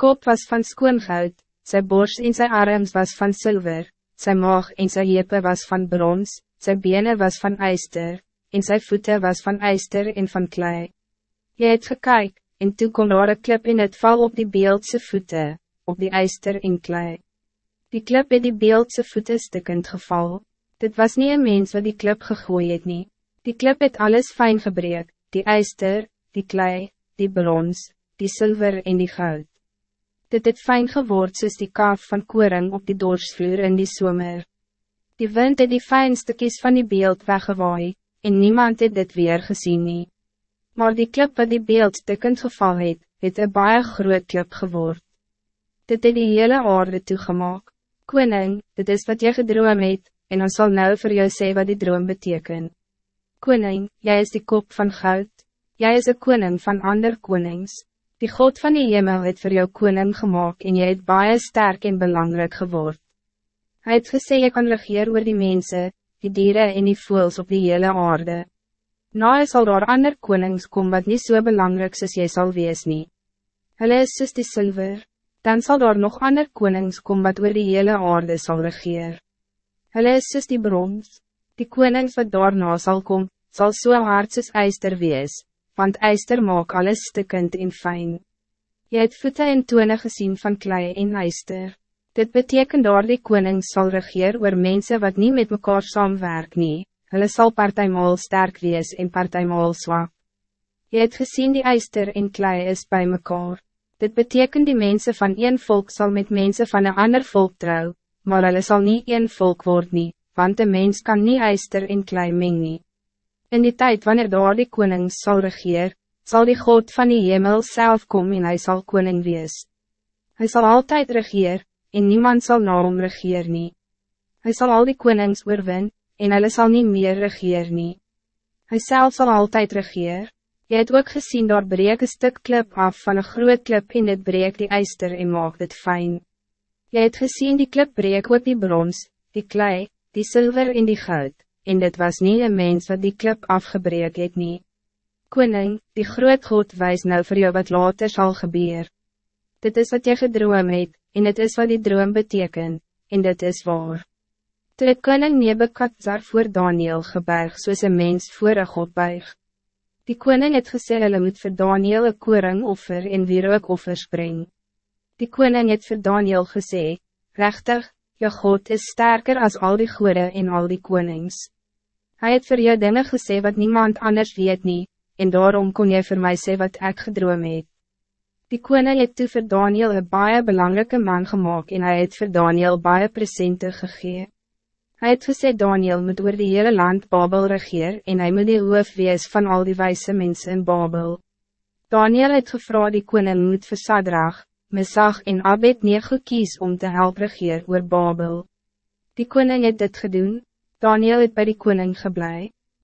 kop was van skoongoud, zijn borst en zijn arms was van zilver, zijn maag en zijn jepe was van brons, zijn benen was van ijster, en zijn voeten was van ijster en van klei. Je het gekyk, en toe kon daar een klip in het val op die beeldse voeten, op die ijster en klei. Die klip het die beeldse voeten stikkend geval. Dit was niet een mens wat die klip gegooid het nie. Die klip het alles fijn gebreek, die ijster, die klei, die brons, die zilver en die goud. Dit het fijn geword soos die kaaf van koring op die dorsvloer in die somer. Die wind het die fijnste kies van die beeld weggewaai, en niemand het dit weer gezien nie. Maar die klip wat die beeld tikkend geval het, het een baie groot klip geword. Dit het die hele aarde toegemaak. Koning, dit is wat jy gedroom het, en ons zal nou voor jou sê wat die droom beteken. Koning, jij is die kop van goud, jij is een koning van ander konings. Die God van die hemel het voor jou koning gemaakt en jy het baie sterk en belangrijk geword. Hij het gesê jy kan regeer oor die mensen, die dieren en die voels op die hele aarde. Nou sal daar ander konings kom wat niet zo so belangrijk soos jy sal wees nie. Hulle is soos die silver, dan zal daar nog ander konings kom wat oor die hele aarde zal regeer. Hulle is soos die brons, die konings wat daarna zal kom, zal so hard soos ijster wees, want ijster maak alles stikkend en fijn. Je het voete en tone gezien van klei en ijster. Dit betekent door die koning zal regeer oor mensen wat niet met mekaar saamwerk nie, hulle sal partijmaal sterk wees en partijmaal zwak. Je het gezien die ijster en klei is bij mekaar. Dit betekent die mensen van een volk zal met mensen van een ander volk trouw, maar hulle sal niet een volk word nie, want de mens kan niet ijster en klei meng nie. In die tijd wanneer daar die koning zal regeer, zal die God van die hemel zelf komen en hij zal koning wees. Hij zal altijd regeer, en niemand zal na hom regeer nie. Hy sal al die konings oorwin, en hulle sal nie meer regeer nie. Hy self sal altijd regeer. Jy het ook gezien daar breek een stuk klip af van een groot klip en dit breek die ijster en maak dit fijn. Jy het gezien die klip breek ook die brons, die klei, die zilver en die goud en dit was niet een mens wat die klip afgebreek het nie. Koning, die groot God wijs nou voor jou wat later zal gebeuren. Dit is wat je gedroom het, en dit is wat die droom beteken, en dit is waar. Toe het koning Nebekadzar voor Daniel geberg soos een mens voor een God buig. Die koning het gesê hulle moet vir Daniel een koring offer en weer ook offers bring. Die koning het vir Daniel gesê, rechtig, Je God is sterker als al die goede en al die konings. Hij het voor jou dingen gesê wat niemand anders weet niet, en daarom kon je voor mij sê wat ik gedroom het. Die koning het toe vir Daniel een baie belangrijke man gemaakt en hij het vir Daniel baie presente gegee. Hij het gesê Daniel moet oor die hele land Babel regeer en hij moet die hoof wees van al die wijze mensen in Babel. Daniel het gevra die koning moet vir Sadrach, Mesach en Abed Nego kies om te helpen regeer oor Babel. Die koning het dit gedoen, Daniel het bij die koning geblei.